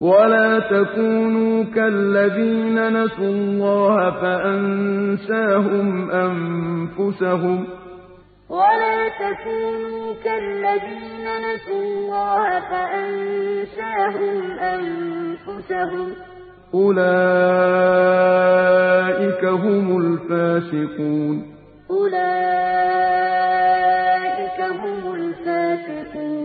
ولا تكونوا كالذين نسوا الله فأنساهم أنفسهم ولا تكونوا كالذين نسوا الله فأنساهم أنفسهم أولئك هم الفاسقون أولئك هم الفاسقون